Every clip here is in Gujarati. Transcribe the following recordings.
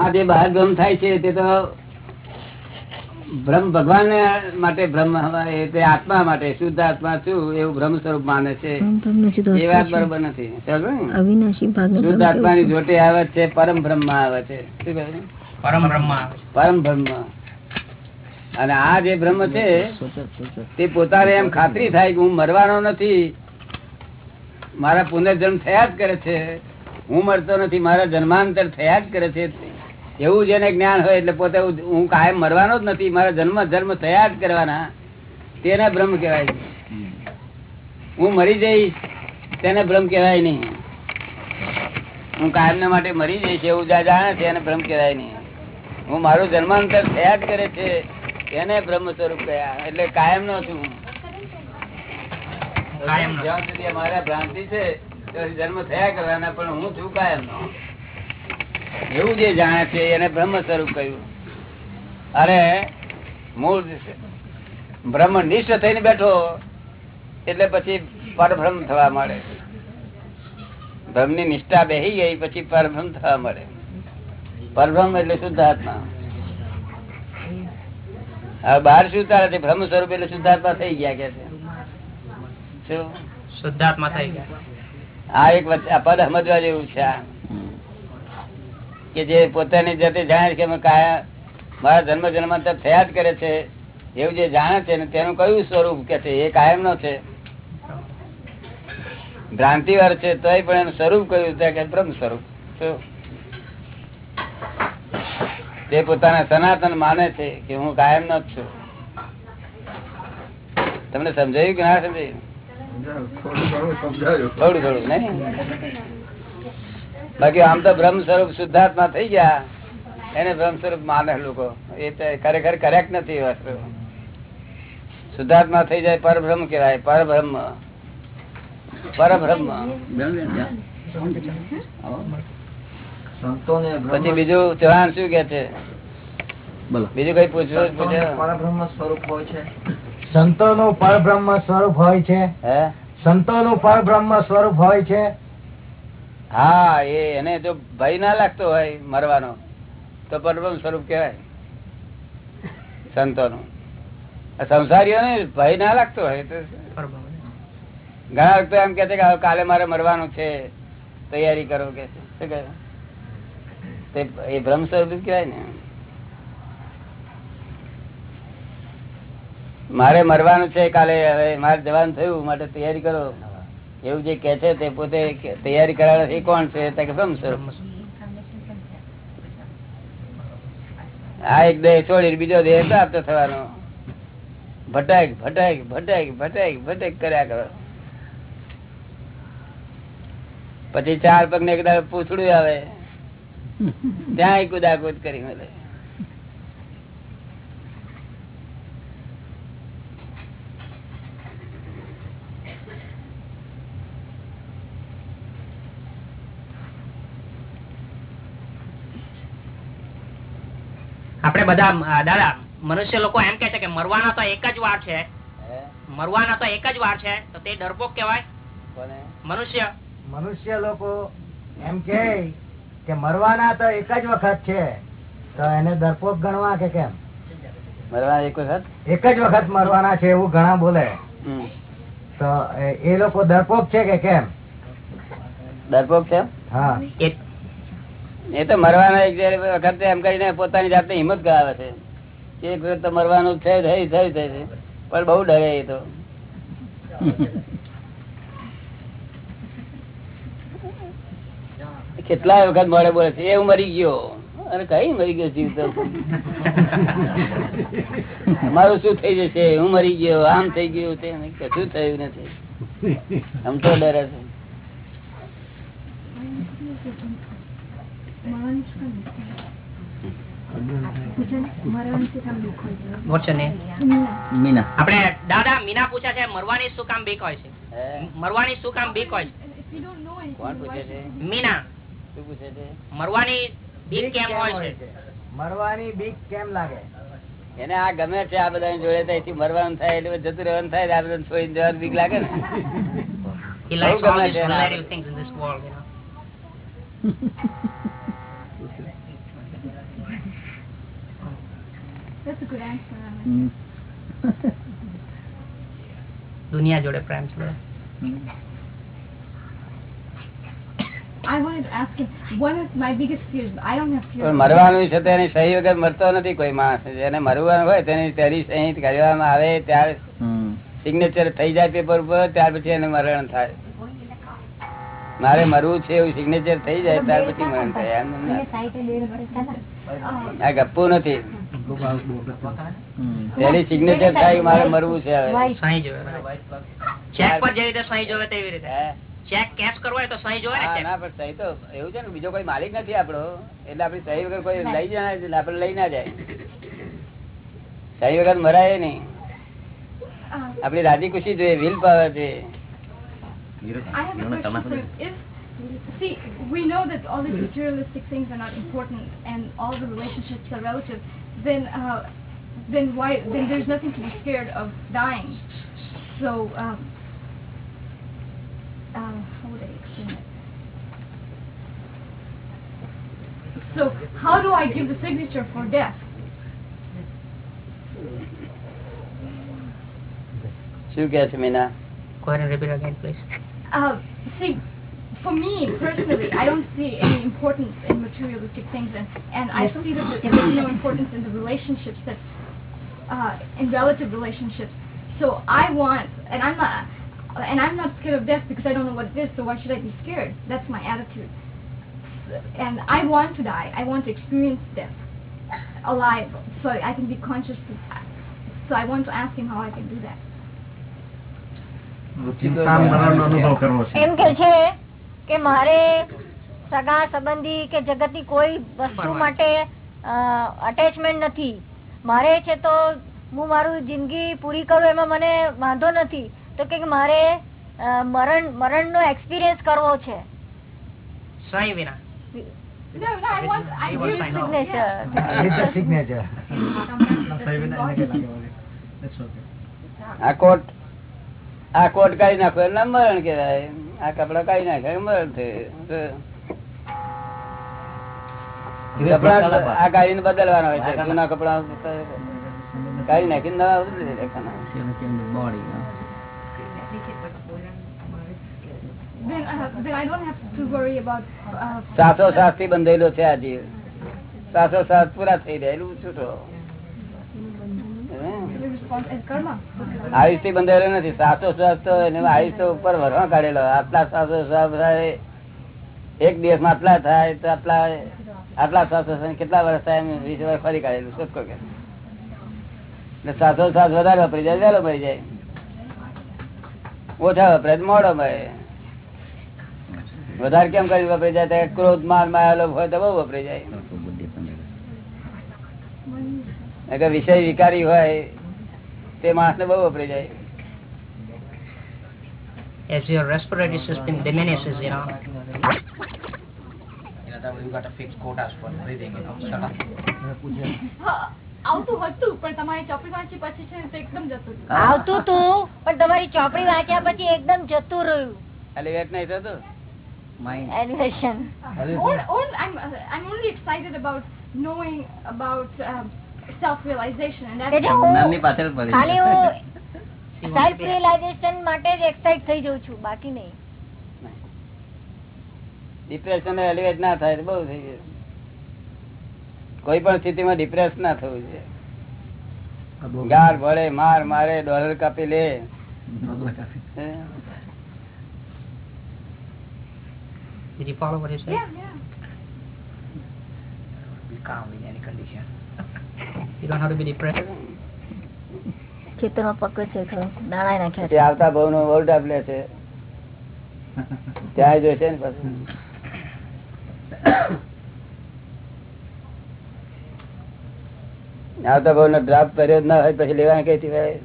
આ જે બહાર ભ્રમ થાય છે તે તો ભ્રમ ભગવાન માટે ભ્રમ એ તે આત્મા માટે શુદ્ધ આત્મા છું એવું ભ્રમ સ્વરૂપ માને છે. એ વાત બરોબર નથી. શુદ્ધ આત્મા ની જોટે આવે છે પરમ બ્રહ્મ આવે છે. શું પરમ બ્રહ્મ પરમ બ્રહ્મ. અને આ જે બ્રહ્મ છે તે પોતાને એમ ખાતરી થાય કે હું મરવાનો નથી. મારા પુનર્જન્મ થયા જ કરે છે. હું મરતો નથી મારા જન્માંતર થયા જ કરે છે. એવું જેને જ્ઞાન હોય એટલે પોતે હું- કાયમ મરવાનો જ નથી મારા જન્મ જન્મ થયા જ કરવાના. તેને બ્રહ્મ કહેવાય હું મરી જઈશ તેને બ્રહ્મ કહેવાય નહીં. હું કાયમ માટે મરી જઈશ એવું જ્યાં જાણે છે એને બ્રહ્મ કહેવાય નહીં. હું મારું જન્માંતર થયા જ કરે છે એને બ્રહ્મ સ્વરૂપ કયા? એટલે કાયમ નો છું. જ્યાં સુધી અમારા ભ્રાંતિ છે જન્મ થયા કરવાના પણ હું છું કાયમ નો એવું જે જાણે છે એને બ્રહ્મ સ્વરૂપ કહ્યું. અરે મૂળ બ્રહ્મ નિષ્ઠ થઈને બેઠો એટલે પછી પરબ્રહ્મ થવા મળે. બ્રહ્મની નિષ્ઠા બેહી ગઈ પછી પરબ્રહ્મ થવા મળે. પરબ્રહ્મ એટલે શુદ્ધ આત્મા. હવે બહાર શું તારે છે? બ્રહ્મ સ્વરૂપ એટલે શુદ્ધાત્મા થઈ ગયા કે છે? શું? શુદ્ધાત્મા થઈ ગયા. આ એક વચ્ચે પદ સમજવા જેવું છે આ. કે જે પોતાની જાતે જાણે છે કે કાયા મારા જન્મ જન્માંતર થયા જ કરે છે એવું જે જાણે છે તેનું કયું સ્વરૂપ કે છે એ કાયમ નો છે. ભ્રાંતિ વાર છે તો પણ એનું સ્વરૂપ કયું છે કે બ્રહ્મ સ્વરૂપ? તે પોતાના સનાતન માને છે કે હું કાયમ નો જ છું. તમને સમજાયું કે ના સમજાયું. થોડું થોડું નહીં? બાકી આમ તો બ્રહ્મ સ્વરૂપ શુદ્ધાત્મા થઈ ગયા. એને બ્રહ્મ સ્વરૂપ માને લોકો. એ તો ખરેખર કરેક્ટ નથી વસ્તુ. શુદ્ધાત્મા થઈ જાય પરબ્રહ્મ કહેવાય પરબ્રહ્મ. પરબ્રહ્મ. પછી બીજું ચૌહાણ શું કે છે? બીજું કઈ પૂછવું પૂછે. પરબ્રહ્મ સ્વરૂપ હોય છે. સંતો નું પરબ્રહ્મ સ્વરૂપ હોય છે. હે? સંતો નું પરબ્રહ્મ સ્વરૂપ હોય છે. હા એને જો ભય ના લાગતો હોય મરવાનો, તો પરબ્રહ્મ સ્વરૂપ કહેવાય. સંતો નું સંસારીઓને ભય ના લાગતો હોય તો ઘણા વખતે એમ કે છે કે કાલે મારે મરવાનું છે, તૈયારી કરો. કે. શું એ ભ્રમ સ્વરૂપ કહેવાય ને. મારે મરવાનું છે, કાલે હવે મારે જવાનું થયું, માટે તૈયારી કરો. એવું જે કે છે તે પોતે તૈયારી કરાવે એ કોણ છે? આ એક દેહ છોડી બીજો દેહ પ્રાપ્ત થવાનો. ભટાક ભટાક ભટાક ભટાક, ભટક કર્યા કરો. પછી ચાર પગ ને એકદા પૂછડું આવે. ત્યાં કુદાકુદ કરી મળે. આપણે બધા દાદા મનુષ્ય લોકો એમ કે છે કે મરવાના તો એક જ વાર છે. મરવાના તો એક જ વાર છે. તો તે ડરપોક કેવાય મનુષ્ય. મનુષ્ય લોકો એમ કે કે મરવાના તો એક જ વખત છે. તો એને ડરપોક ગણવા કે કેમ? મરવાના એક વખત? એક જ વખત મરવાના છે એવું ઘણા બોલે. તો એ- એ લોકો ડરપોક છે કે કેમ? ડરપોક છે હા. એ તો મરવાના એક વખતે એમ કરીને પોતાની જાતે હિંમત કરાવે છે. એક વખત તો મરવાનું છે થઈ થઈ થઈ પણ બહુ ડરે એ તો. કેટલાય વખત મળે બોલે છે એ હું મરી ગયો. અરે કઈ મરી ગયો જીવ તો? મારું શું થઈ જશે? હું મરી ગયો આમ થઈ ગયું તે. કશું થયું નથી. આમ તો ડરે છે What's your name? આપણે દાદા મીના પૂછે છે મરવાની શું કામ બીક હોય છે? મરવાની શું કામ બીક હોય છે? મીના. શું પૂછે છે? મરવાની બીક કેમ હોય છે? મરવાની બીક કેમ લાગે? એને આ ગમે છે આ બધા જોડે તો મરવાનું થાય એટલે જતું રહેવાનું થાય આ બધા છોડીને જવાનું બીક લાગે ને He likes બહુ all ગમે these છે એના. relative things in this world, you know. That's a good answer. હમ. દુનિયા જોડે પ્રેમ છે I wanted to ask him, one of my biggest fears, I don't have fear. પણ મરવાનું છે તેની સહી વગર મરતો નથી કોઈ માણસ. જેને મરવાનું હોય તેની તેની સહી કરવામાં આવે ત્યારે સિગ્નેચર થઈ જાય પેપર ઉપર ત્યાર પછી એને મરણ થાય. મારે મરવું છે એવું સિગ્નેચર થઈ જાય ત્યાર પછી મરણ થાય. એમ આ ગપ્પુ નથી. તેની સિગ્નેચર થાય મારે મરવું છે હવે. સહી જોવે ચેક પર જેવી રીતે સહી જોવે તેવી રીતે. ચેક કેશ કરવો હોય તો સહી જોવે ને ના પણ સહી તો એવું છે ને બીજો કોઈ માલિક નથી આપણો. એટલે આપડી સહી વગર કોઈ લઈ જાય આપણે લઈ ના જાય. સહી વગર મરાય નહીં. આપડી રાજી ખુશી જોઈએ will power. If, see, we know that all the materialistic things are not important and all the relationships are relative, then, uh, then why, then there's nothing to be scared of dying. So, um, uh, how would I explain it? So, how do I give the signature for death? શું કે છે Meena Go ahead and repeat again, please. Uh, see, for me personally, I don't see any importance in materialistic things, and, and I see that there's no importance in the relationships that, uh, in relative relationships. So I want, and I'm not, and I'm not scared of death because I don't know what it is. So why should I be scared? That's my attitude. S- And I want to die. I want to experience death alive, so I can be conscious. Of, so I want to ask him how I can do that. ચિંતા મરણનો અનુભવ કરવો છે એમ કે છે કે મારે સગા સંબંધી કે જગતની કોઈ વસ્તુ માટે અટેચમેન્ટ નથી. મારે છે તો હું મારું જિંદગી પૂરી કરું એમાં મને વાંધો નથી. તો કે મારે મરણ મરણ નો એક્સપિરિયન્સ કરવો છે. સહી વિના. આ કોટ આ કોટ કાઢી નાખો. એટલે મરણ કહેવાય. આ કપડા કાઢી નાખે મરણ આ બદલવાના હોય છે જૂના કપડા કાઢી નાખીને નવા બદલી નાખવાના. કેમ- કેમનું body, હા. then, then I don't have to worry about uh, સાસો સાસથી બંધેલો છે આજે સાસો સાસ પૂરા થઈ રહેલું છું છૂટો હે? the response and karma. આયુષથી બંધાયેલો નથી. સાસો શ્વાસ તો એને આયુષ ઉપર ભરવા કાઢેલો. આટલા સાસો શ્વાસ એક દિવસમાં આટલા થાય, તો આટલા આટલા સાસો કેટલા વર્ષ થાય વીસ વર્ષ ફરી કાઢેલું, શોધખોળ કે એટલે સાસો શ્વાસ વધારે વપરી જાય, વહેલો મરી જાય. ઓછા વપરાય મોડો મરે. વધારે કેમ કરી વપરી જાય? ક્રોધ માર માયેલો હોય તો બહુ વપરી જાય તો બુદ્ધિ પણ અગર વિષય વિકારી હોય તે માણસ ને બહુ વપરાઈ જાય As your respiratory system diminishes, you know. હા, આવતું હતું પણ તમારી ચોપડી વાંચી પછી છે તો એકદમ જતું રહ્યું. આવતું તું પણ તમારી ચોપડી વાંચ્યા પછી એકદમ જતું રહ્યું એલિવેટ નહીં થતું mind. Animation Or- or- I'm, uh, I'm only excited about knowing about um, self-realization and that's જે પાછળ પડી ખાલી હું She wants to self be- realisation માટે જ એક્સાઇટ થઈ જઉં છું બાકી નહીં. ડિપ્રેશન એલિવેટ ના થાય તો બહુ થઈ ગયું કોઈ પણ સ્થિતિમાં ડિપ્રેસ ના થવું છે ગાર ભળે માર મારે ડોલર કાપી લે. કામ Did you follow what he said? yeah, yeah. Calm in any condition. You don't have to be depressed. ખેતરમાં પકવે છે દાણા નાખ્યા છે આવતા બહુ નો ઓરડા આપલે છે. ત્યાં જોશે ને પછી. આવતા બહુ નો ડ્રાફ્ટ કર્યો જ ના હોય પછી લેવાની કઈ થી ભાઈ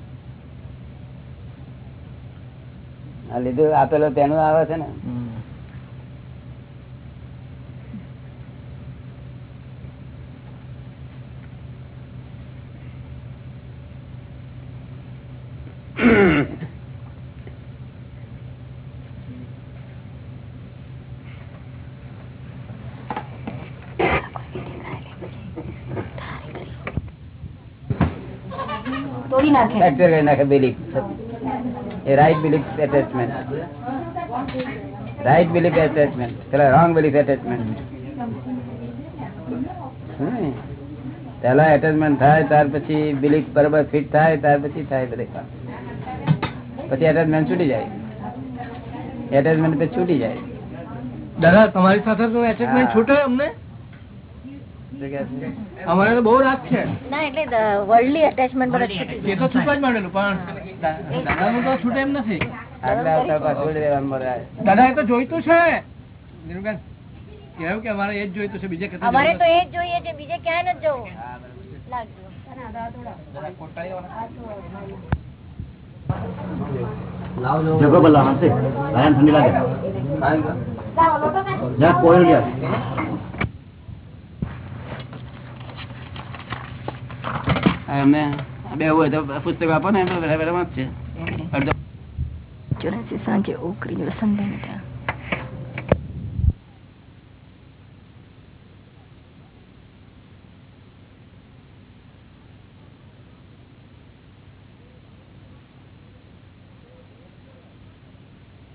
આ લીધું આપેલો તેનું આવે છે ને. તોડી નાખે ફ્રેક્ચર કરી નાખે બિલીફ એ right belief attachment right belief attachment પેલા રોંગ બિલીફ એટેચમેન્ટ પેલા એટેચમેન્ટ થાય ત્યાર પછી બિલીફ બરોબર ફિટ થાય ત્યાર પછી થાય બધે કામ પછી એટેચમેન્ટ છૂટી જાય એટેચમેન્ટ પછી છૂટી જાય દાદા તમારી સાથે તો attachment હા. છૂટે અમને શું કહે છે? અમારે તો બહુ રાત છે. ના એટલે વર્લ્ડલી અટેચમેન્ટ પર એ તો છૂટવા જ માંડેલું પણ દાદાનું તો છૂટે એમ નથી. દાદા એ તો જોઈતું છે. નીરુબેન કેવું કે અમારે એ જ જોઈતું છે બીજે અમારે તો એ જ જોઈએ છે બીજે ક્યાંય નથી જવું. લાગજો. જગો બોલા હશે ઠંડી લાગે. જા કોઈ લ્યો હા, અમને બે હોય તો પુસ્તક આપો ને એમ બરાબર વાંચશે ચોરાસી સાંજે ઓકરી વસંત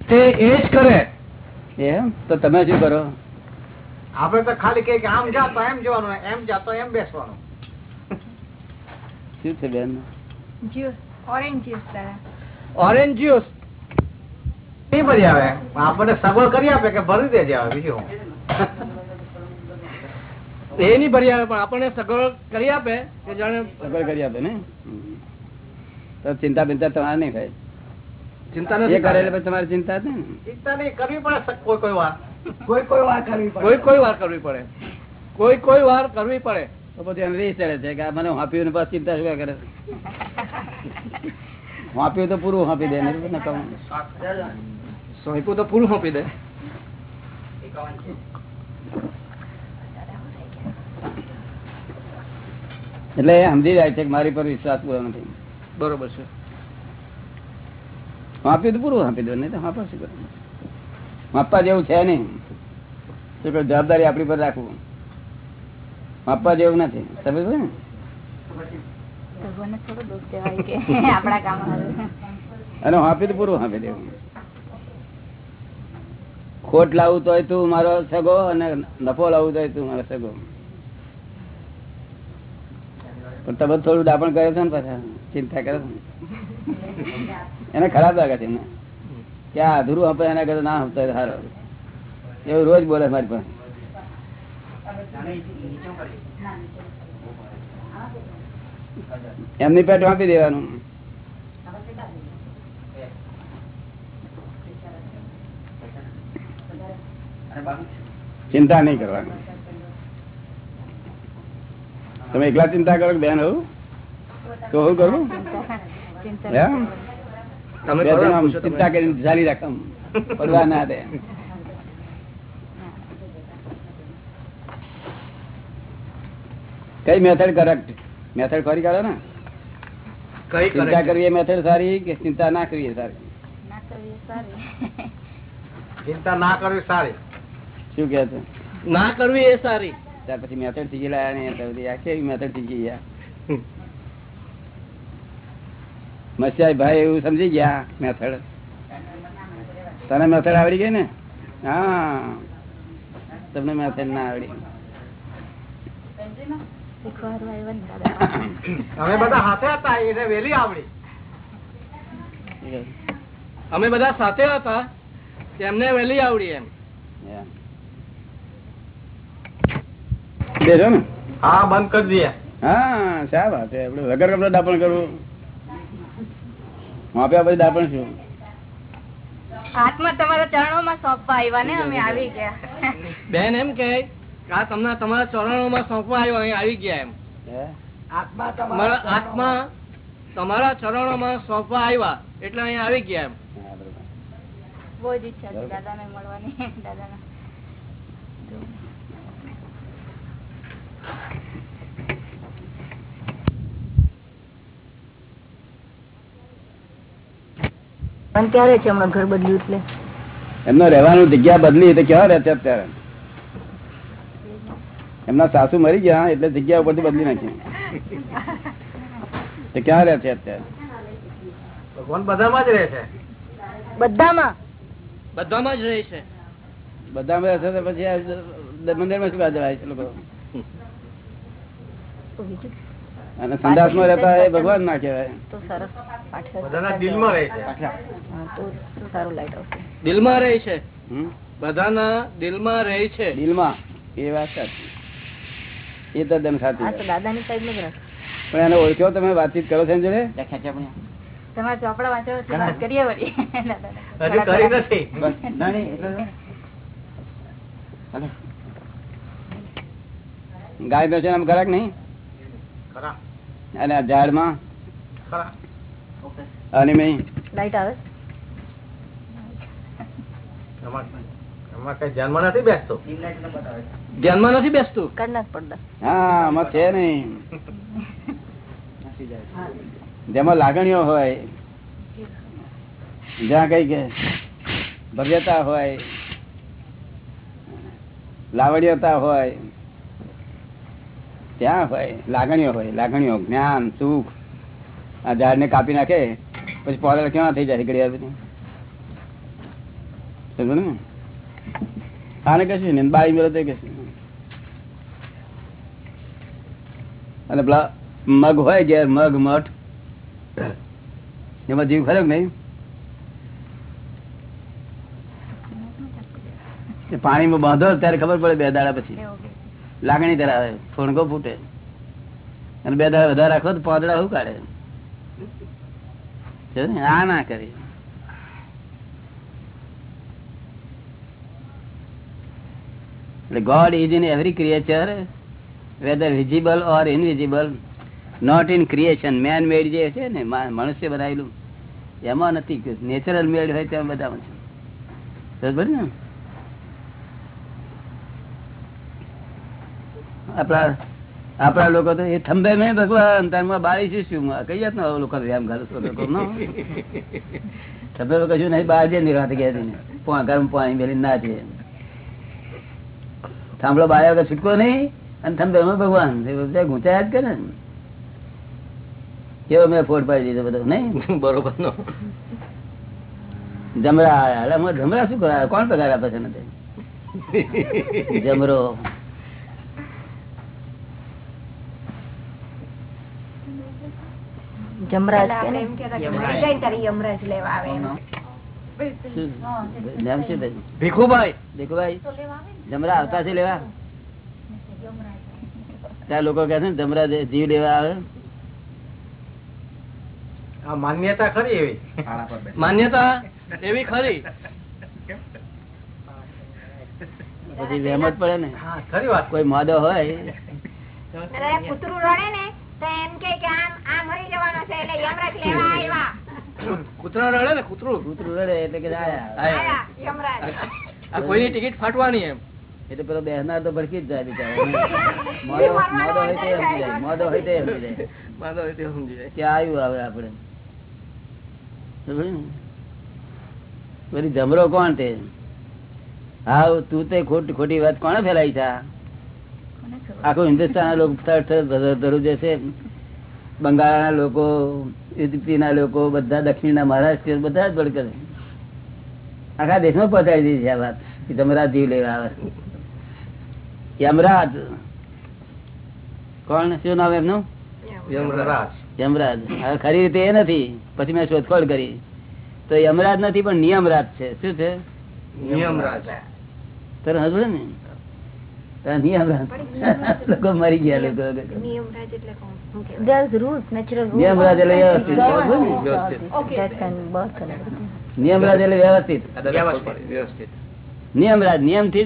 તે એ જ કરે. એમ? તો તમે શું કરો? આપડે તો ખાલી કે આમ જાતો એમ જવાનું એમ જાતો એમ બેસવાનું. શું છે બેન ઓરેન્જ જ્યુસ ઓરેન્જ જ્યુસ નહીં ભરી આવે? આપણને સગવડ કરી આપે કે ભરી દેજે આવે બીજું એ નહીં ભરી આવે પણ આપણને સગવડ કરી આપે કે જાણે સગવડ કરી આપે ને? તો ચિંતા બિંતા તમારે નહીં થાય. ચિંતા નથી કરે એટલે તમારે ચિંતા નહીં ને. ચિંતા નહીં કરવી પડે કોઈ કોઈ વાર. કોઈ કોઈ વાર કરવી કોઈ કોઈ વાર કરવી પડે. કોઈ કોઈ વાર કરવી પડે. તો પછી એને રીસ ચડે છે કે આ મને હાંપ્યું ને બસ ચિંતા શું કરે? હાંપ્યું તો પૂરું હાંપી દે ને સોંપ્યું તો પૂરું હાંપી દે. એટલે એ સમજી જાય છે કે મારી પર વિશ્વાસ પૂરો નથી. બરોબર છે. હાંપ્યું તો પૂરું હાંપી દો નહીં તો હાંપા શું કરું? માપવા જેવું છે નહીં. જવાબદારી આપણી પર રાખવું. માપવા જેવું નથી. સમજ ને? અને હાફી તો પૂરું હાફી દેવું. ખોટ લાવું તોય તું મારો સગો અને નફો લાવું તોય તું મારો સગો. પણ તમે થોડું દાપણ કરે છે ને પાછા? ચિંતા કરે છે એને ખરાબ લાગે છે એમને. કે આ અધૂરું આપે એના કરતા ના આપતા હોય સારો. એવું રોજ બોલે મારી પાસે. એમની પેટ આપી દેવાનું. ચિંતા નહીં કરવાની. તમે એકલા ચિંતા કરો બેન હું તો હું કરું. ચિંતા કરીને ચાલી રાખમ પડવા ના દે. કઈ મેથડ કરેક્ટ મેથડ ખરી કાઢો ને. કઈ ચિંતા કરે કરવી એ મેથડ સારી કે ચિંતા ના કરવી સારી? ચિંતા ના કરવી સારી. શું કે છે? ના કરવી એ સારી. ત્યાર પછી મેથડ શીખી લાયા ને તો બધી કેવી મેથડ શીખી ગયા? મસ્યાઈ ભાઈ એવું સમજી ગયા મેથડ તને મેથડ આવડી ગઈ ને? હા. તમને મેથડ ના આવડી. અમે બધા સાથે હતા એને વેલી આવડી. અમે બધા સાથે હતા તેમને વહેલી આવડી એમ. દેજો ને. હા બંધ કરી દઈએ. હા શા વાત છે? આપણે વગર કપડા દાપણ કરવું. માપ્યા પછી દાપણ શું? હાથમાં તમારા ચરણોમાં સોંપવા આવ્યા ને અમે આવી ગયા. બેન એમ કે આ તમને તમારા ચરણોમાં સોંપવા આવ્યો અહીં આવી ગયા એમ? આત્મા તમારા ચરણો તમારા ચરણોમાં સોંપવા આવ્યા એટલે અહીં આવી ગયા એમ. હા, બરોબર. બહુ જ ઈચ્છા છે દાદાને મળવાની દાદાના. પણ ક્યારે છે હમણાં ઘર બદલ્યું એટલે? એમનો રહેવાનું જગ્યા બદલી તો કેવા રહેતા અત્યારે? એમના સાસુ મરી ગયા એટલે જગ્યા ઉપરથી બદલી નાખી. તો ક્યાં રહે છે અત્યારે? ભગવાન બધામાં જ રહે છે? બધામાં. બધામાં જ રહે છે. બધા રહે તો પછી આ મંદિરમાં શું જવાય છે લોકો? અને રહેતા એ ભગવાન ના કહેવાય. બધાના દિલમાં રહે છે. તો સારું લાઈટ આવશે. દિલમાં રહે છે. હમ? બધાના દિલમાં રહે છે. દિલમાં. એ વાત સાચી. એ તદ્દન સાચી તો દાદાની સાઈડનું પણ એને ઓળખ્યો તમે વાતચીત કરો છો જોડે? તમારા ચોપડા વાંચો છે વાત કરીએ વળી. હજુ કરી નથી. ગાય બેસે આમ ખરાક નહીં? ખરા અને આ ઝાડમાં? માં અને મેં લાઈટ આવે? ધ્યાનમાં નથી બેસતો? ધ્યાનમાં નથી હા આમાં છે નહીં જેમાં લાગણીઓ હોય જ્યાં કઈ કે ભવ્યતા હોય લાવણ્યતા હોય ત્યાં હોય લાગણીઓ હોય લાગણીઓ જ્ઞાન સુખ આ ઝાડ ને કાપી નાખે પછી પોદળ કેવા થઈ જાય ઘડિયાળ બધી? સમજો ને? આને કશું ને બાળી મેળો તે કશું અને પેલા મગ હોય ઘેર મગ મઠ એમાં જીવ ખરો નહીં? પાણીમાં બાંધો ત્યારે ખબર પડે બે દાડા પછી. લાગણી ધરાવે ફોણકો ફૂટે. અને બે દાડા વધારે રાખો તો પાંદડા શું કાઢે ને? આ ના કરી. એટલે God is in every creature whether visible or invisible not in creation man made જે છે ને મનુષ્ય બનાવેલું, એમાં નથી નેચરલ મેડ હોય તેમ બધામાં છે. બરાબર ને? આપણા આપણા લોકો તો એ થંભે મેં ભગવાન, તારમાં બાળી શું કઈ જાત નો લોકો વ્યાયામ ઘર લોકો થંભે કશું નહીં બહાર જાય નિરાત ગયા પોણા ગરમ પાણી મેલી ના છે થાંભલો બાળ્યા વગર છૂટકો નહીં? અને થંભે માં ભગવાન. ગુંચાયા જ કરે ને. કેવો મેં ફોડ પાડી દીધો બધો નહીં? બરોબર નો. જમરા આવ્યા જમરા શું કરાવે? કોણ પગાર આપે છે નથી જમરો. જમરાજ કે લેવા શું? નામ શું તારું? ભીખુભાઈ જમરા આવતા છે લેવા? ત્યાં લોકો કહે છે ને જમરા જીવ લેવા આવે. માન્યતા ખરી એવી? માન્યતા એવી ખરી? પછી વહેમ પડે ને. ખરી વાત. કોઈ મોદો હોય. કૂતરું રડે ને તો એમ કે કે આમ આ મરી જવાનો છે એટલે યમરાજ લેવા આવ્યા. કૂતરા રડે ને કૂતરું કૂતરું રડે એટલે કે આયા. કોઈની ટિકિટ ફાટવાની એમ એટલે પેલો બેહનાર તો ભડકી જ જાય બિચારો. મોદો મોદો હોય તે સમજી જાય મોદો હોય તે સમજી જાય વાંધો હોય તે સમજી જાય કે આવ્યું હવે આપડે બધી જમરો કોણ તે હા તું તે ખોટી ખોટી વાત કોને ફેલાઈ છે આખું હિન્દુસ્તાન લોકો થર થર ધર ધરું જે છે બંગાળના લોકો યુપીના લોકો બધા દક્ષિણના મહારાષ્ટ્ર બધા જ છે. આખા દેશમાં પહોંચાડી દીધી છે આ વાત કે જમરાજ જીવ લેવા આવે યમરાજ કોણ શું નામ એમનું? યમરાજ. યમરાજ. હવે ખરી રીતે એ નથી પછી મેં શોધખોળ કરી. તો યમરાજ નથી પણ નિયમરાજ છે. શું છે? નિયમરાજ. તને હજુ ને? તારે લોકો મરી ગયા લોકો. નિયમરાજ એટલે વ્યવસ્થિત. નિયમથી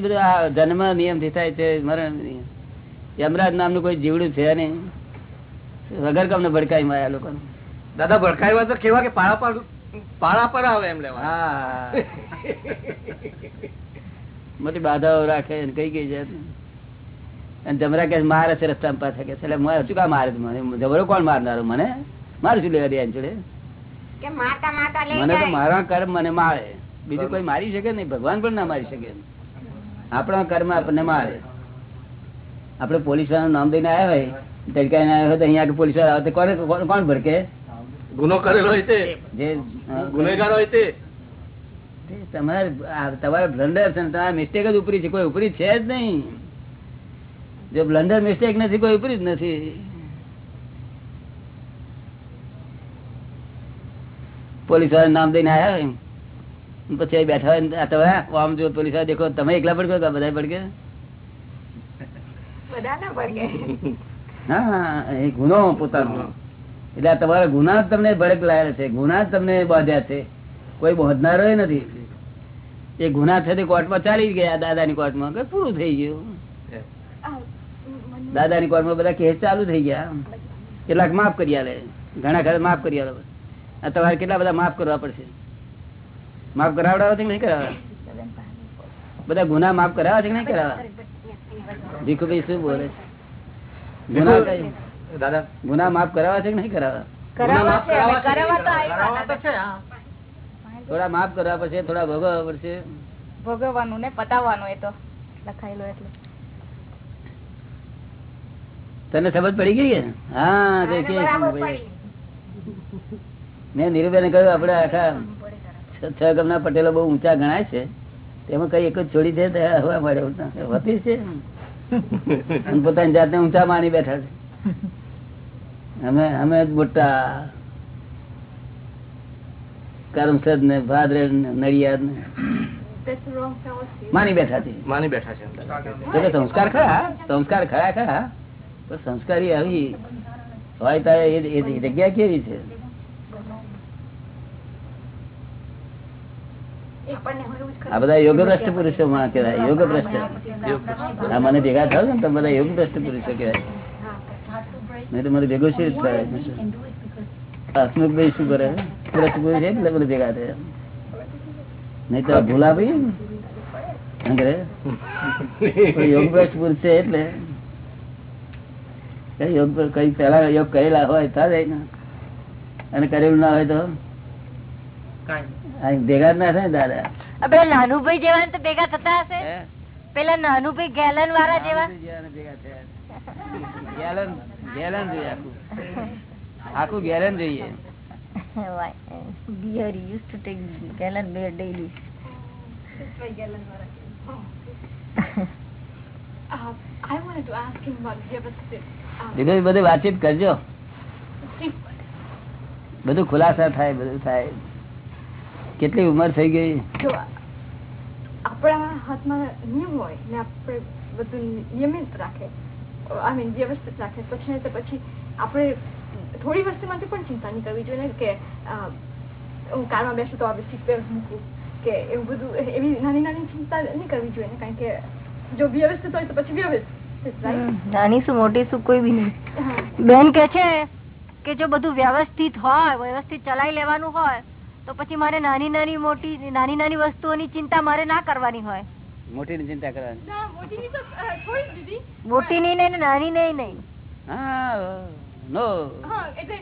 જન્મ નિયમથી થાય છે મરણ નિયમ. યમરાજ નામનું કોઈ જીવડું છે નહીં. વગર કમને ભડકાઈ માયા લોકો દાદા ભડકાવ્યા તો કેવા કે પાળા પર પાળા પર આવે એમ લેવા. હા. મોટી બાધાઓ રાખે કઈ કઈ જાય અને જમરા કે મારે છે રસ્તા પાછા કે એટલે શું કા મારે મને જબરો કોણ મારનારો? મને? મારું શું લેવા દે જોડે? મને તો મારા કર્મ મને મારે. બીજું કોઈ મારી શકે નહીં ભગવાન પણ ના મારી શકે. આપણા કર્મ આપણને મારે. આપણે પોલીસ વાળાનું નામ દઈને આવ્યા હોય તડકાઈને આવ્યા હોય તો અહીંયા આગળ પોલીસવાળા આવે કોને કોણ- કોણ ભડકે? ગુનો કરેલો હોય તે. જે ગુનેગાર હોય તે. તે તમારે તમારા બ્લન્ડર છે તમારે મિસ્ટેક જ ઉપરી છે કોઈ ઉપરી છે જ નહીં. જો બ્લન્ડર મિસ્ટેક નથી કોઈ ઉપરી જ નથી. પોલીસવાળા નામ દઈને આવ્યા હોય પછી બેઠા હોય તમે આમ જો પોલીસવાળા દેખો તમે એકલા પડકો કે બધા પડકે હા એ ગુનો પોતાનો. એટલે તમારા ગુના જ તમને ભડક લાયેલા છે ગુના જ તમને બાંધ્યા છે. કોઈ બાંધનારો નથી. એ ગુના છે તે કોર્ટમાં ચાલી ગયા દાદાની કોર્ટમાં પૂરું થઈ ગયું. Manu, દાદાની કોર્ટમાં બધા કેસ ચાલુ થઈ ગયા. કેટલાક માફ કરી આલે. ઘણા ખરા માફ કરી આલે. આ તમારે કેટલા બધા માફ કરવા પડશે? માફ કરાવડાવે કે નહીં કરાવે બધા ગુના માફ કરાવે છે કે નહીં કરાવે? ભીખુભાઈ શું બોલે ગુના? દાદા. ગુના માફ કરાવે છે કે નહીં કરાવે. થોડા માફ કરવા પડશે થોડા ભોગવવા પડશે. ભોગવવાનું ને પતાવવાનું એ તો લખાયેલો એટલે. તને સમજ પડી ગઈ હા મેં નીરુબેન કહ્યું આપડે આખા છ- ગામના પટેલો બહુ ઊંચા ગણાય છે. તેમાં કઈ એક જ છોડી દે હવે અમારે મળે છે. પોતાની જાતને ઊંચા માની બેઠા છે. અમે અમે જ મોટા કરમસદ ને ભાદરે ને નડિયાદ ને. માની બેઠા છે માની બેઠા છે સંસ્કાર ખરા? સંસ્કાર ખરા ખરા? પણ સંસ્કારી આવી, હોય તારે એ જગ્યા કેવી છે? આ બધા યોગ ભ્રષ્ટ પુરુષો માં કહેવાય, યોગ ભ્રષ્ટ. આ મને ભેગા થાવ ને તમે બધા યોગ ભ્રષ્ટ પુરુષો કહેવાય. નહીં તો મને ભેગો છે હસમુખભાઈ શું કરે? ભ્રષ્ટ પુરુષ એટલે બધા ભેગા થયા. નહીં તો ભૂલા ભાઈ યોગ ભ્રષ્ટ પુરુષ છે એટલે? યોગ પર- કઈ પેલા યોગ કરેલા હોય ને અને કરેલું ના હોય તો? ભેગા ના થાય દાદા? પેલા નાનુભાઈ જેવા તો ભેગા થતા હશે? પેલા નાનુભાઈ ગેલન વાળા જેવા? ભેગા થયા. ગેલન ગેલન જોઈએ આખું. આખું ગેલન જોઈએ. beer used to take gallon beer daily Vyavasthit. Uh, દીકરી બધી વાતચીત કરજો. બધું ખુલાસા થાય બધું થાય. કેટલી ઉંમર થઈ ગઈ? આપણા હાથમાં નિયમ હોય ને આપણે બધું નિયમિત રાખે આઈ મીન વ્યવસ્થિત રાખે તો પછી આપણે થોડી વસ્તુ માટે પણ ચિંતા નહીં કરવી જોઈએ કે હું કારમાં બેસું તો આપણે સીટ મૂકું કે એવું બધું એવી નાની નાની ચિંતા નહીં કરવી જોઈએ કારણ કે જો વ્યવસ્થિત હોય તો પછી વ્યવસ્થિત નાની શું મોટી શું કોઈ બી નહીં. બેન કે છે કે જો બધું વ્યવસ્થિત હોય વ્યવસ્થિત ચલાવી લેવાનું હોય તો પછી મારે નાની નાની મોટી નાની નાની વસ્તુઓની ચિંતા મારે ના કરવાની હોય. મોટી ની ચિંતા કરવાની મોટી મોટી નહીં ને નાની નહીં નહીં હા નો. એટલે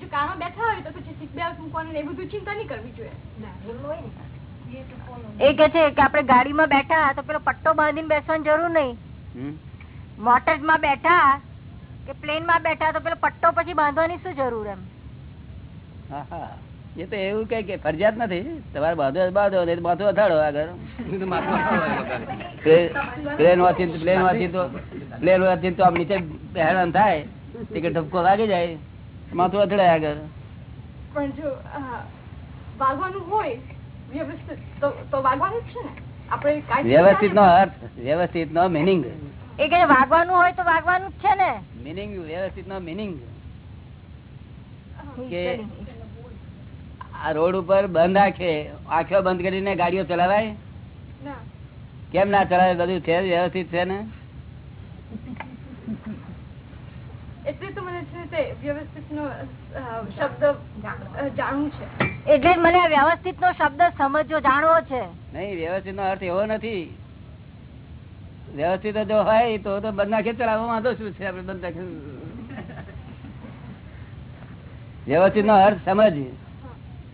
જો કારમાં બેઠા હોય તો પછી સીટ બેલ્ટ મૂકવાનું એ બધું ચિંતા નહીં કરવી જોઈએ. એ કે છે કે આપણે ગાડીમાં બેઠા તો પેલો પટ્ટો બાંધીને બેસવાની જરૂર નહીં. મોટરમાં બેઠા કે પ્લેનમાં બેઠા તો પેલો પટ્ટો પછી બાંધવાની શું જરૂર એમ? એ તો એવું કઈ કે ફરજિયાત નથી. તમારે બાંધો બાંધો નહીં માથું અથાડો આગળ પ્લેન વાંચી પ્લેન વાંચી તો પ્લેન વાંચી તો આમ નીચે હેરાન થાય. ટિકિટ ઠપકો લાગી જાય. માથું અથડાય આગળ પણ જો વાગવાનું હોય વ્યવસ્થિત તો તો વાગવાનું જ છે ને? અર્થ વ્યવસ્થિત નો મિનિંગ એ કે વાગવાનું હોય તો વાગવાનું જ છે ને? મિનિંગ વ્યવસ્થિત નો મિનિંગ કે આ રોડ ઉપર બંધ રાખે આંખો બંધ કરીને ગાડીઓ ચલાવાય? કેમ ના ચલાવે? બધું છે વ્યવસ્થિત છે ને? એટલે તો મને છે તે વ્યવસ્થિત નો શબ્દ જાણવું છે. એટલે મને વ્યવસ્થિત નો શબ્દ સમજો જાણવો છે. નહીં વ્યવસ્થિત નો અર્થ એવો નથી. વ્યવસ્થિત જો હોય તો તો બંધ નાખે ચલાવવા વાંધો શું છે આપડે બંધ નાખે વ્યવસ્થિત નો અર્થ સમજ.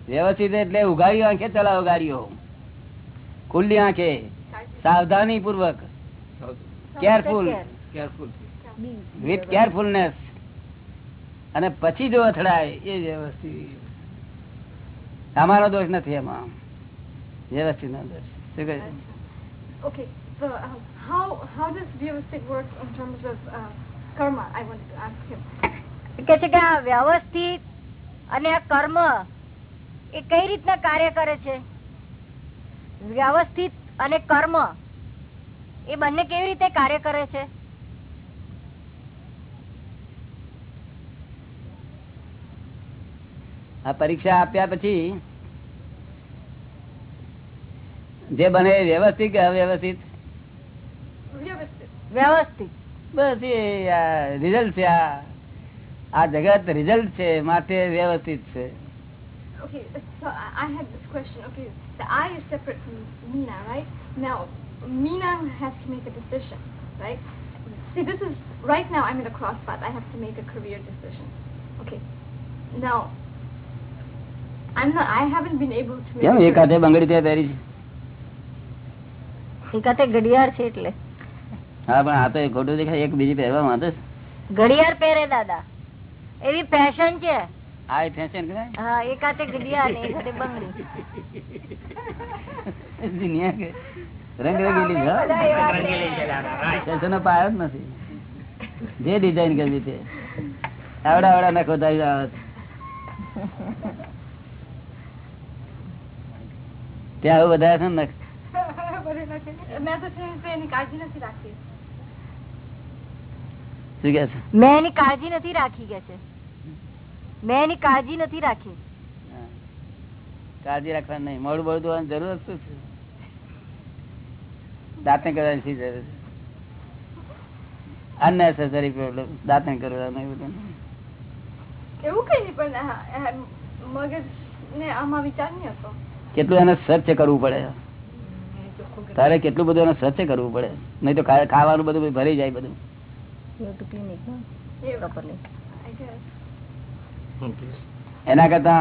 વ્યવસ્થિત એટલે ઉઘાડી આંખે ચલાવો ગાડીઓ. ખુલ્લી આંખે. સાવધાની. પૂર્વક કેરફુલ કેરફુલ વિથ કેરફુલનેસ અને પછી જો અથડાય એ વ્યવસ્થિત. અમારો દોષ નથી એમાં. વ્યવસ્થિત નો દોષ. શું કહે Okay, so um, how how does Vyavastik work in terms of uh, karma? I wanted to ask him. કે છે કે આ વ્યવસ્થિત અને આ કર્મ એ કઈ રીતના કાર્ય કરે છે? વ્યવસ્થિત અને કર્મ એ બંને કેવી રીતે કાર્ય કરે છે? આ પરીક્ષા આપ્યા પછી જે બને એ વ્યવસ્થિત કે અવ્યવસ્થિત Vyavastik. વ્યવસ્થિત બસ એ રિઝલ્ટ છે આ આ જગત રિઝલ્ટ છે માટે વ્યવસ્થિત છે Okay, so I I had this question. Okay, the I is separate from Meena, right? Now, Meena has to make a decision, right? See, this is right now. I'm in a cross path. I have to make a career decision. Okay. Now, એક હાથે બંગડી ત્યાં પહેરી છે. એકાતે ઘડિયાળ છે એટલે. હા પણ આ તો ખોટું દેખાય એક બીજી પહેરવા માંગે છે. ઘડિયાળ પહેરે દાદા. એવી ફેશન છે. આ ફેશન કહેવાય હા એકાતે ઘડિયાળ ને એકાતે બંગડી. દુનિયા કે રંગરંગીલી છે હો. રંગીલી છે દાદા right. ફેશનનો પાયો જ નથી. જે ડિઝાઇન કરવી તે. આવડા આવડા નખો થાય આવે છે. ત્યાં આવું બધા છે ને મેં તો છે તે એની કાળજી નથી રાખી. શું કે છે? મેં એની કાળજી નથી રાખી કે છે. મેં એની કાળજી નથી રાખી. હા. કાળજી રાખવાની નહીં. મોડું મોડું ધોવાની જરૂર શું છે. દાંતને કરવાની શી જરૂર અનનેસેસરી પ્રોબ્લેમ દાંત કરવાનું એવું એવું કઈ નહીં પણ મગજ ને આમાં વિચાર નહીં હતો. કેટલું એને સ્વચ્છ કરવું પડે? તારે કેટલું બધું એને સ્વચ્છ કરવું પડે? નહીં તો ખાવાનું બધું ભરી જાય બધું. એના કરતા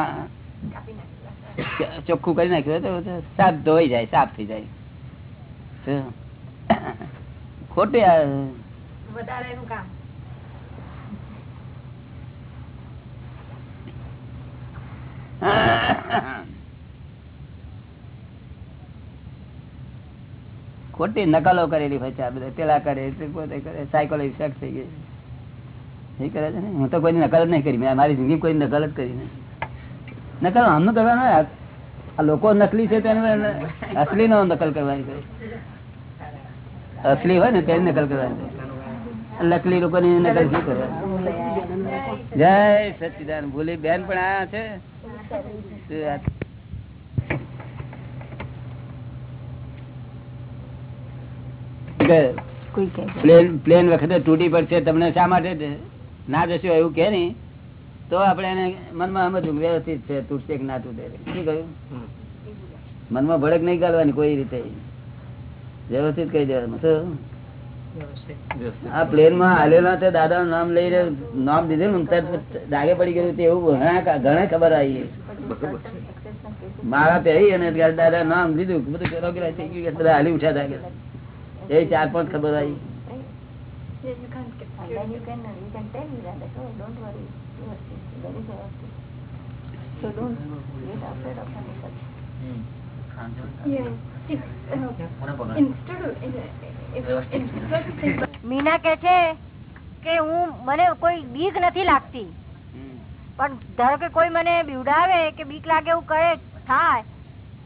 ચોખ્ખું કરી નાખ્યું તો સાફ ધોઈ જાય સાફ થઈ જાય. ખોટી વધારે એનું કામ ખોટી નકલો કરેલી હોય છે પેલા કરે પોતે થઈ ગઈ કરે છે ને? હું તો કોઈ નકલ જ નહીં કરી મારી જિંદગી કોઈ નકલ જ કરી નકલ આમનું કરવાનું આ લોકો નકલી છે તેને અસલી નો નકલ કરવાની અસલી હોય ને તેની નકલ કરવાની નકલી લોકોની નકલ શું કરવાની? જય સચિદાન, ભૂલી બેન પણ આયા છે શું વાત? કે કોઈ કે પ્લેન પ્લેન વખતે તૂટી પડશે તમને શા માટે ના જશો એવું કે નહીં? તો આપણે એને મનમાં સમજવું વ્યવસ્થિત છે તૂટશે કે ના તૂટે શું કહ્યું? મનમાં ભડક નહીં કાઢવાની કોઈ રીતે. વ્યવસ્થિત કહી દેવાનું. શું? આ પ્લેનમાં હાલેલા તે દાદા નું નામ લઈ નામ દીધેલું ડાગે પડી ગયું એવું ઘણા ખબર આવી મારા પહેરી અને દાદા નામ લીધું બધું હાલી ઉઠ્યા હતા એ ચાર પાંચ ખબર આવી oh uh, મીના કે છે કે હું મને કોઈ બીક નથી લાગતી. પણ ધારો કે કોઈ મને બીવડાવે કે બીક લાગે એવું કરે થાય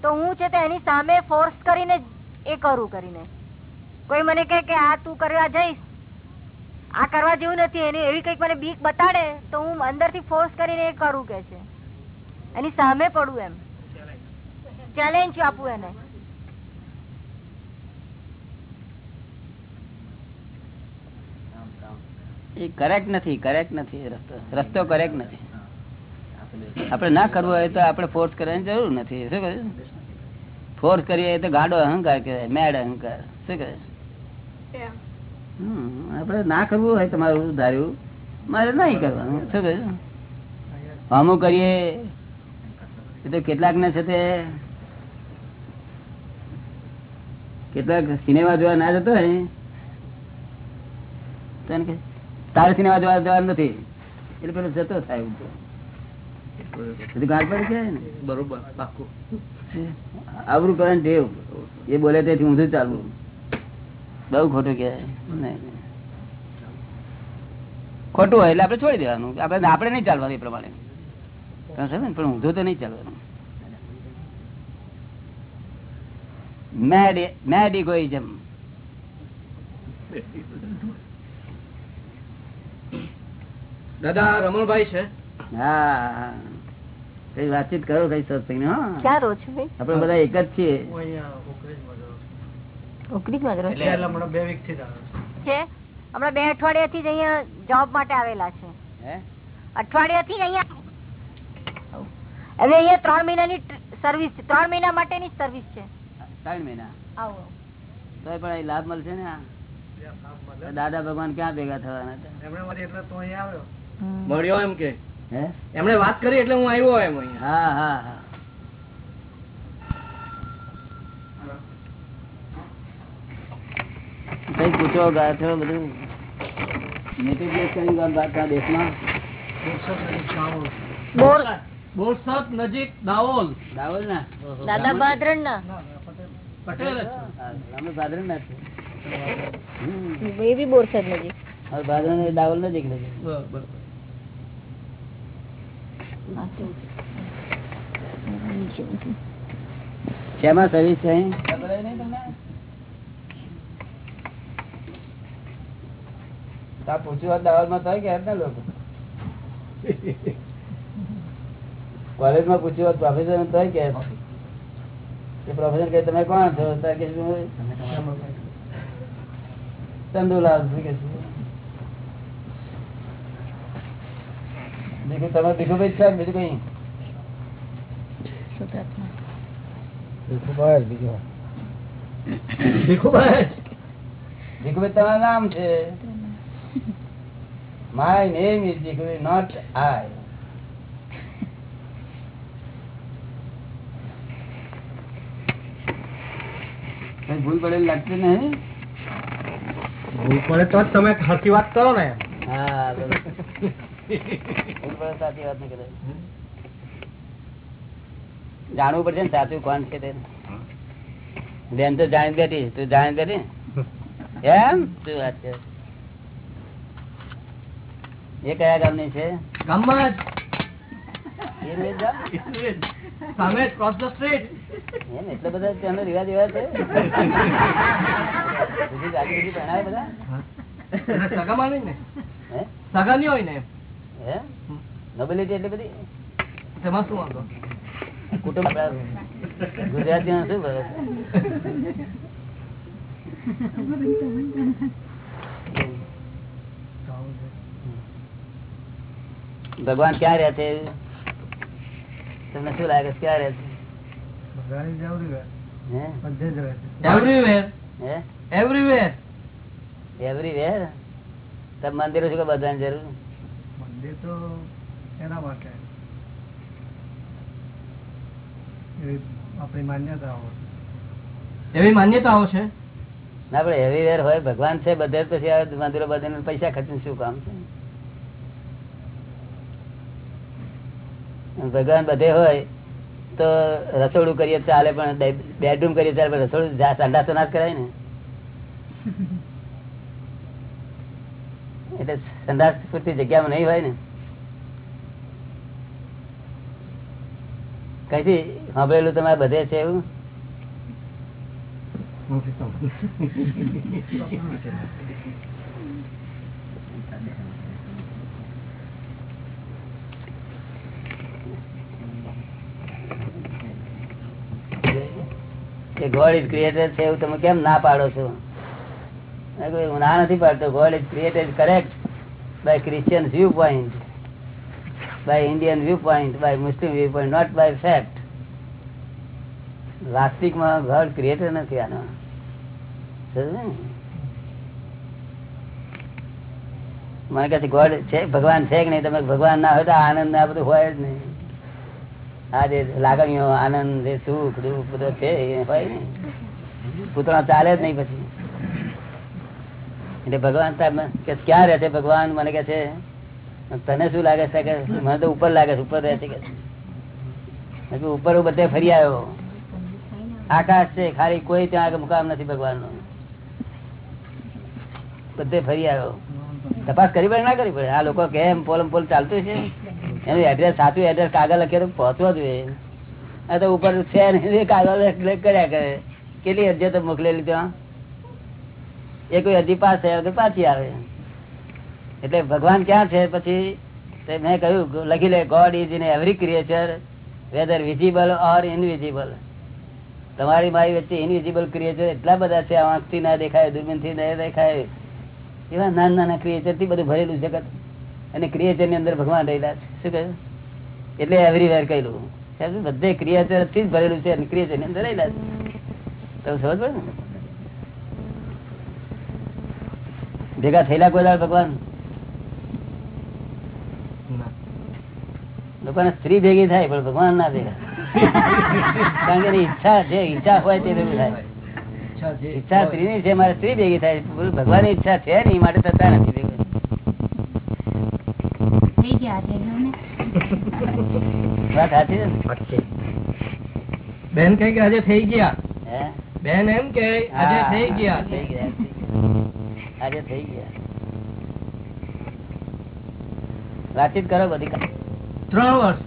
તો હું છે તે એની સામે ફોર્સ કરીને એ કરું કરીને કોઈ મને કહે કે, આ તું કરવા જઈશ. આ કરવા જેવું નથી, એની એવી કંઈક મને બીક બતાડે, તો હું અંદરથી ફોર્સ કરીને એ કરું કે છે. એની સામે પડું એમ. ચેલેન્જ આપું એને. એ કરેક્ટ નથી કરેક્ટ નથી રસ્તો કરેક્ટ નથી. આપણે ના કરવું હોય તો આપણે ફોર્સ કરવાની જરૂર નથી. શું કહે ફોર્સ કરીએ તો ગાડો અહંકાર કહેવાય મેડ અહંકાર. શું કહે આપણે ના કરવું હોય તમારું ધાર્યું મારે નહીં કરવાનું શું કહ્યું? અમુક કરીએ એ તો કેટલાક ને છે તે કેટલાક સિનેમા જોવા ના જતો હોય ને તારે સિનેમા જોવા જવાનું નથી. એટલે પેલો જતો થાય બરોબર આવરું કરવાની ટેવ એ બોલે તેથી ઊંધું ચાલવું. બહુ ખોટું કહેવાય. નહીં. ખોટું હોય એટલે આપડે છોડી દેવાનું. આપડે આપણે નહીં ચાલવાનું એ પ્રમાણે? પણ ઊંધો તો નહીં ચાલવાનું. મેડ મેડ ઇગોઇઝમ દાદા રમણભાઈ છે? હા કઈ વાતચીત કરો કઈ સત્સંગ આપણે બધા એક જ છીએ. ઓગણીસમાં જ એટલે હમણાં બે વીકથી છે. હમણાં બે અઠવાડિયા થી જ અહીંયા જોબ માટે આવેલા છે. હે? અઠવાડિયા થી અહીંયા હવે અહીંયા ત્રણ મહિનાની સર્વિસ છે. ત્રણ મહિના માટેની સર્વિસ છે. ત્રણ મહિના? આવો. તોય પણ લાભ મળશે ને આ? દાદા ભગવાન ક્યાં ભેગા થવાના હતા એમણે વળી એટલે તો અહીંયા આવ્યો. મળ્યો એમ કે? હે? એમણે વાત કરી એટલે હું આવ્યો એમ અહીંયા. હા હા હા. કઈ પૂછો ગાઠો બધું. નેટિવ પ્લેસ કઈ ગામ બાદશાહ દેશમાં? બોરસદ નજીક દાવોલ દાવલ ના દાદા ભાદરણ ના પટેલ. જ છે. હા, અમે ભાદરણ ના છે. એ બી બોરસદ નજીક. હવે ભાદરણ એ નજીક નજીક બરોબર. શેમાં સર્વિસ છે અહીં? ખબર જ નહીં તમને? તો આ પૂછ્યું હોત દાહોદમાં થાય કે હેત લોકો? કોલેજમાં પૂછ્યું હોત પ્રોફેસર થાય કે એ પ્રોફેસર કે તમે કોણ છો? કે ચંદુલાલ શું કે છે? બીજું તમે ભીખુભાઈ જ બીજું કઈ? ભીખુભાઈ બીજું ભીખુભાઈ. ભીખુભાઈ તમારું નામ છે. My name is Bhikhubhai not I. કઈ ભૂલ પડે લાગતી નહીં? ભૂલ પડે તો જ તમે સાચી વાત કરો ને. હા ભૂલ પડે સાચી વાત નહીં કદાચ જાણવું પડશે ને સાચું કોણ છે તે. બેન તો જાણી બેઠી. તું જાણી બેઠી? એમ? શું વાત છે એ કયા ગામની છે ગામમાં એ નહીં ગામ? જ સામે ક્રોસ ધ સ્ટ્રીટ એમ એટલા બધા ત્યાંનો રિવાજ એવા છે? બીજી ગાડી બીજી પહેણાવે બધા સગામાં નહીં ને હે સગા નહીં હોય ને હે નોબેલિટી એટલી બધી તેમાં શું વાંધો કુટુંબ આપણા ગુજરાતીમાં શું કરે ભગવાન ક્યાં રહે છે? તમને શું લાગે ક્યાં રહે છે? હે? એવરીવેર હે? એવરીવેર એવરીવેર મંદિરો શું બધાની જરૂર? મંદિર તો એના માટે. એવી આપણી માન્યતાઓ. એવી માન્યતાઓ છે? ના પણ એવરીવેર હોય ભગવાન છે બધે પછી મંદિરો બધા પૈસા ખર્ચીને શું કામ છે? ભગવાન બધે હોય તો રસોડું કરીએ ચાલે પણ બેડરૂમ કરીએ ચાલે પણ રસોડું જા- સંડાસ તો ના કરાય ને. એટલે સંડાસ પૂરતી જગ્યામાં નહીં હોય ને. કઈથી સાંભળેલું તમારે બધે છે એવું? ગોડ ઇઝ ક્રિએટેડ છે એવું તમે કેમ ના પાડો છો? હું ના નથી પાડતો. God is created correct by Christian view point by Indian view point by Muslim view point not by fact વાસ્તવિકમાં God creator નથી આનો. મને કહે ગોડ છે, ભગવાન છે કે નહીં? તમે ભગવાન ના હોય તો આનંદ ના બધું હોય જ નહીં. આ જે લાગણીઓ, આનંદ સુખ, દુઃખ, બધો છે એ ચાલે જ નહીં પછી. એટલે ભગવાન કે, ક્યાં રહે છે ભગવાન? મને કે છે, તને શું લાગે છે? કે, મને તો ઉપર લાગે છે, ઉપર રહે છે. કે ઉપર બધે ફરી આવ્યો. આકાશ છે, ખાલી કોઈ ત્યાં આગળ મુકામ નથી ભગવાન નો બધે ફરી આવ્યો. તપાસ કરી પડે ના કરી પડે? આ લોકો કેમ પોલમ પોલ ચાલતું છે? એનું એડ્રેસ સાચું એડ્રેસ કાગળ લખે તો પહોંચવો જોઈએ. આ તો ઉપર છે ને કાગળ કર્યા કરે. કેટલી અરજીઓ તો મોકલેલી ત્યાં એ કોઈ અરજી પાસ થયા પાછી આવે. એટલે ભગવાન ક્યાં છે પછી? મેં કહ્યું લખી લે God is in every creature whether visible or invisible તમારી મારી વચ્ચે ઇનવિઝિબલ ક્રિએચર એટલા બધા છે, આંખથી ના દેખાય, દૂરબીનથી ના દેખાય. એવા નાના નાના ક્રિએચરથી બધું ભરેલું જગત અને ક્રિએચરની અંદર ભગવાન રહેલા છે. શું કહ્યું? એટલે એવરીવેર કહેલું? બધે ક્રિએચરથી જ ભરેલું છે અને ક્રિએચરની અંદર રહેલા છે. તમે સમજ પડે ને? ભેગા થયેલા કોઈ ભગવાન? લોકોને સ્ત્રી ભેગી થાય પણ ભગવાન ના ભેગા. કારણ કે ઈચ્છા જે ઈચ્છા હોય તે ભેગું થાય. ઈચ્છા સ્ત્રી ની છે મારે સ્ત્રી ભેગી થાય. ભગવાન ઈચ્છા છે નહીં માટે થતા નથી ભેગું. થઈ ગયા આજે વાત સાચી છે બેન કઈ કે આજે થઈ ગયા. બેન એમ કે આજે થઈ ગયા. આજે થઈ ગયા. વાતચીત કરો બધી. ત્રણ વર્ષ.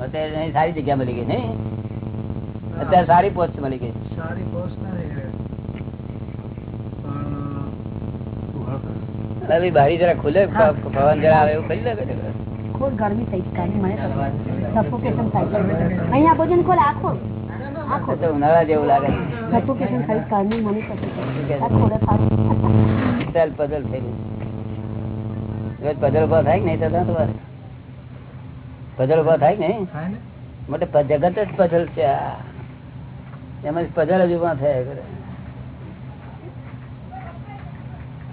અત્યારે સારી જગ્યા મળી ગઈ નહીં? અત્યારે સારી પોસ્ટ મળી ગઈ. સારી પોસ્ટ રવિ બારી જરા ખુલે પવન જરા આવે એવું કરી લે કે ગરમી થઈ છે મને સફોકેશન થાય છે. અહીંયા ભોજન ખોલ આખો આખો તો ઉનાળા જેવું લાગે. સફોકેશન થઈ કાલની મને ચાલ પઝલ થઈ પઝલ ઊભા થાય નહીં તમારે પઝલ ઊભા થાય નહીં? મોટે જગત જ પઝલ છે આ. એમાં પઝલ જ ઊભા થયા કરે.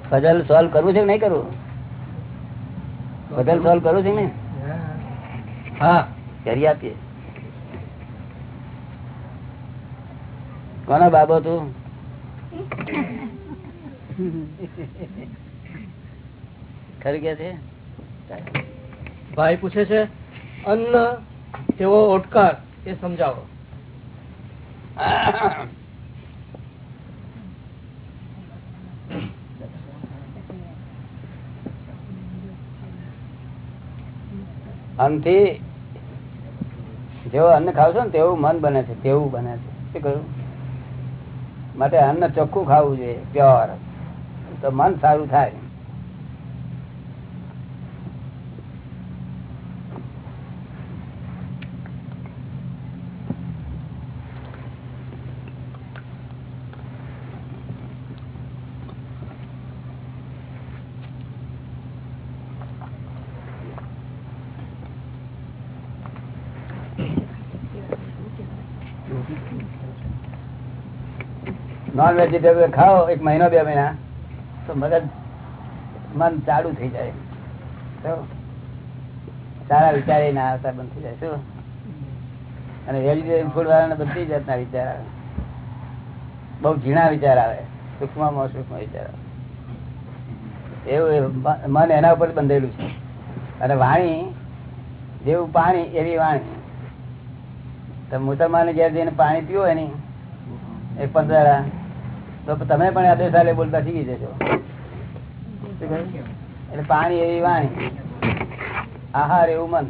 પઝલ સોલ્વ કરવું છે કે નહીં કરવું? પઝલ સોલ્વ કરવું છે ને હા કરી આપીએ. કોનો બાબો તું ખરી કે છે? ભાઈ પૂછે છે અન્ન કેવો ઓટકાર? એ સમજાવો. અન્નથી જેવો અન્ન ખાવ છો ને તેવું મન બને છે, તેવું બને છે. શું કહ્યું? માટે અન્ન ચોખ્ખું ખાવું જોઈએ પ્યોર તો મન સારું થાય. નોન વેજીટેબલ ખાઓ, એક મહિનો બે મહિના, તો મગજ, મન ચાલુ થઈ જાય. તો સારા વિચાર એ ના આવતા, બંધ થઈ જાય. શું? અને વેજીટેરિયન ફૂડ વાળાને બધી જાતના વિચાર આવે. બહુ ઝીણા વિચાર આવે. સૂક્ષ્મમાં સૂક્ષ્મ વિચાર આવે. એવું મન એના ઉપર બંધેલું છે. અને વાણી, જેવું પાણી, એવી વાણી. તો મુસલમાન ઘેર જઈને પાણી પીવો એની એક પંદર તો તમે પણ સાલે બોલતા શીખી જશો. એટલે પાણી એવી વાણી. આહાર એવું મન.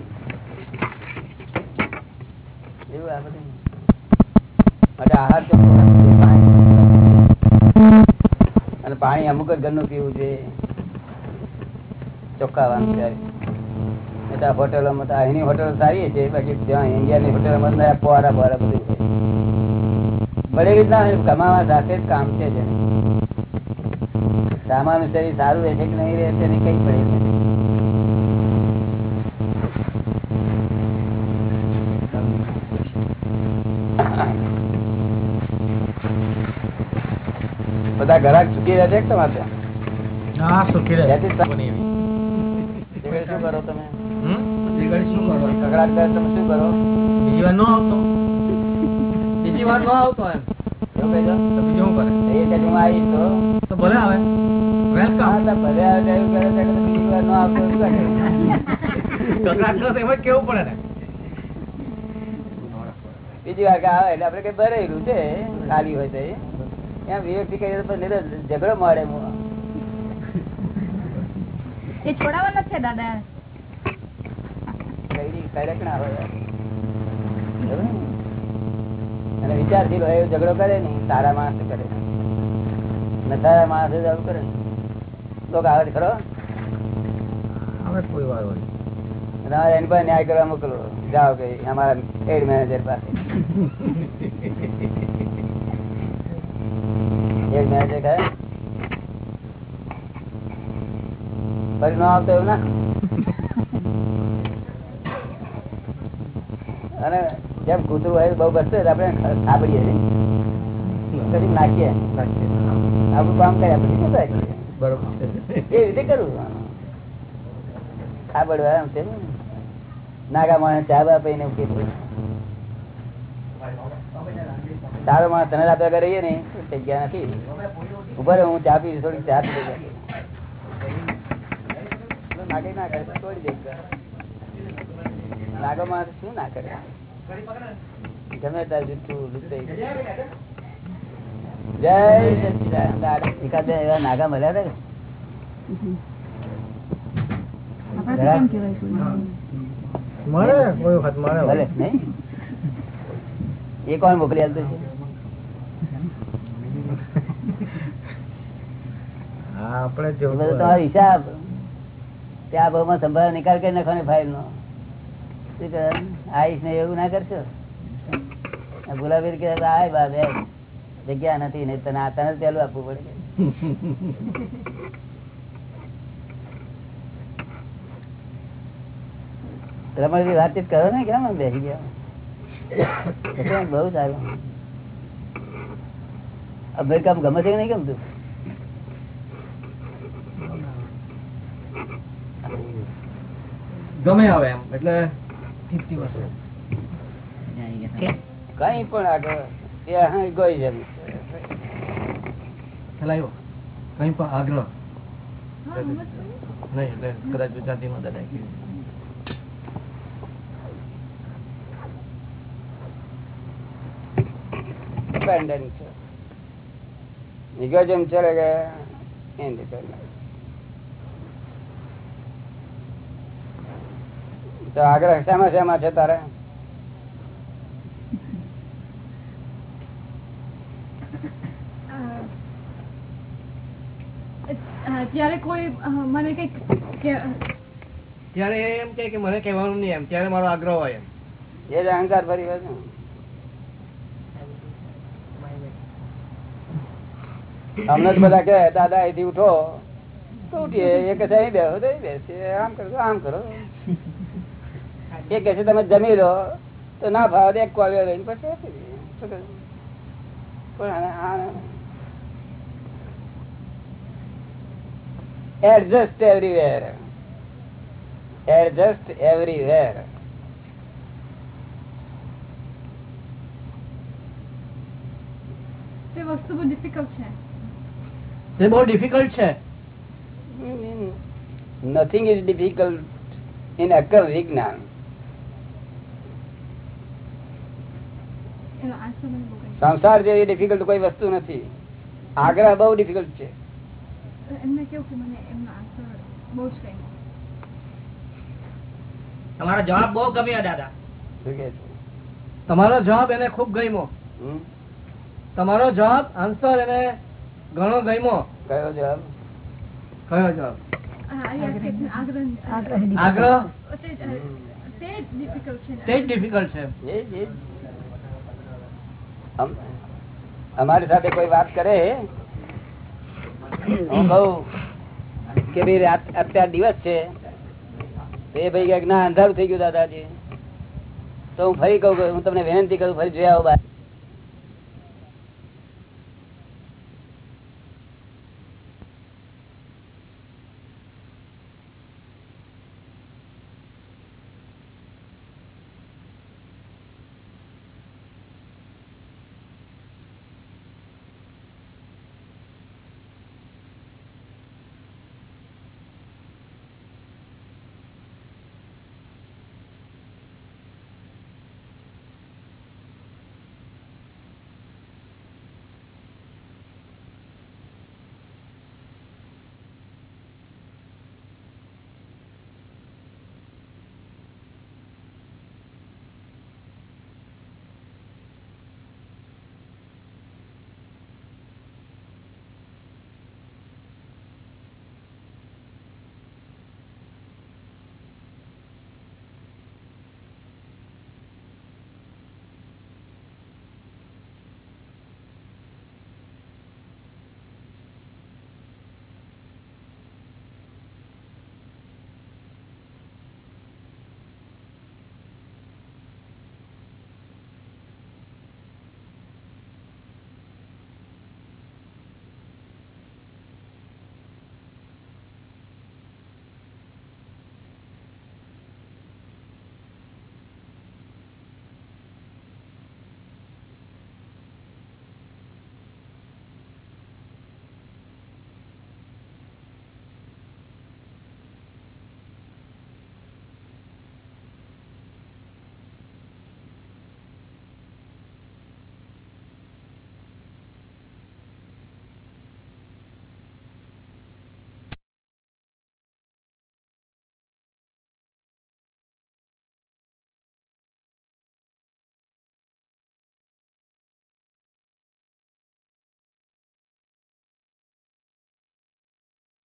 એવું આ બધું. અને પાણી અમુક જ ઘરનું પીવું છે. ચોખ્ખાવાનું ત્યારે આ હોટલોમાં અહીંની હોટલો સારી છે. બાકી ત્યાં ઇન્ડિયાની હોટલોમાં પોરા પોરા બધું છે. પડેલી એવી રીતના કમાવા સાથે જ કામ છે સામાન શરીર સારું રહેશે કે નહીં રહે ને કઈ પડે નથી. બધા ઘરાક ચૂકી રહ્યા છે તમારે? ત્યાં? હા સુખી રહ્યા શું કરો તમે? શું કરો? કકડાટ કરે તમે શું કરો? બીજી વાર ન આવતો. બીજી વાર ન આવતો એમ? ભલે આવે. વેલકમ ભલે આવે તો એવું કરે તો કે બીજી વાર ન આવતો એવું કરે. કકડાટ તો એમ જ કેવું પડે ને? બીજી વાર આવે એટલે આપડે કઈ ભરેલું છે ખાલી હોય તો એ. ત્યાં વિવેકથી કહીએ ઝઘડો મળે એ છોડાવવાના છે દાદા. કઈ કડક ના હોય? અને વિચારથી હોય એવો ઝઘડો કરે ને સારા માણસ કરે. ને સારા માણસ જ આવું કરે લોકો આવે ખરો? આવે કોઈ વાર હોય તમારે એની પાસે ન્યાય કરવા મોકલો. જાઓ કે અમારા હેડ મેનેજર પાસે. હેડ મેનેજર કહે. ફરી ન આવતો એવું ના. અને જેમ કૂતરું હોય બહુ બસતો આપણે સાંભળીએ કરી નાખીએ. આપણું કામ કર્યા પછી શું થાય? બરોબર. એ રીતે કરું સાંભળવા એમ છે નાગા માણસ ચા આપે એને કીધું સારો માણસ તને આપ્યા કરીએ રહીએ ને તો જગ્યા નથી. ઊભા હું ચા પી થોડીક ચા પી નાગે ના કરે છોડી દે. નાગો માણસ શું ના કરે? ગમે તાર જુઠ્ઠું લૂંટાઈ જય સચિદાનંદ એવા નાગા મળ્યા હતા? મળે કોઈ વખત મળે. નહીં? એ કોણ મોકલી છે આપણે એ તમારો હિસાબ. ત્યાં ભાવમાં સંભાળ નિકાલ કરી નાખવાની ફાઇલ નો? આઈશ ને એવું ના કરશો? ગુલાબી કે આય બા બે જગ્યા નથી ને તને આ તને પેલું આપવું પડે રમણજી વાતચીત કરો ને, કેમ બેસી ગયા? બહુ સારું. અમેરિકામાં ગમે છે કે નહીં ગમતું? ગમે આવે એમ, એટલે કઈ પણ આગળ એ ગઈ જવું ચલાવ્યો કઈ પણ આગ્રહ નહીં કદાચ ગુજરાતીમાં દાદા કીધું. ડિપેન્ડન્ટ છે. નિગજમ ચલે ગયા ઇન્ડિપેન્ડન્ટ તો આગ્રહ શેમાં શેમાં છે તારે? અ, અ, કોઈ મને કંઈક ત્યારે એમ કે કે મને કહેવાનું નહીં એમ ત્યારે મારો આગ્રહ હોય એમ. એ જ અહંકાર ફરી હોય અમને તો બધા કે દાદા અહીંથી ઉઠો. તો ઉઠીએ એ કે આમ કરો આમ કરો. એ કે છે તમે જમી લો. તો ના ભાવ એક કોલ્યો લઈને પછી આપી? પણ એડજસ્ટ એવરીવેર એડજસ્ટ એવરીવેર તે વસ્તુ બહુ ડિફિકલ્ટ છે. તે બહુ ડિફિકલ્ટ છે. નથિંગ ઇઝ ડિફિકલ્ટ ઇન અકલ વિજ્ઞાન એનો આન્સર મને બહુ કઈ સંસાર જેવી ડિફિકલ્ટ કોઈ વસ્તુ નથી. આગ્રહ બહુ ડિફિકલ્ટ છે. એમને કેવું કે મને એમનો આન્સર બહુ જ કઈ તમારો જવાબ બહુ ગમ્યો દાદા. શું કે છે? તમારો જવાબ એને ખૂબ ગમ્યો. તમારો જવાબ આન્સર એને ઘણો ગમ્યો. કયો જવાબ? કયો જવાબ? આગ્રહ આગ્રહ? તે જ- તે જ ડિફિકલ્ટ છે તે જ ડિફિકલ્ટ છે એ જ, એ જ. અમ- અમારી સાથે કોઈ વાત કરે? હું કઉ કે ભાઈ અત્યાર દિવસ છે. એ ભાઈ ના, અંધારું થઈ ગયું દાદાજી. તો હું ફરી કહું કે, હું તમને વિનંતી કરું, ફરી જોયા આવો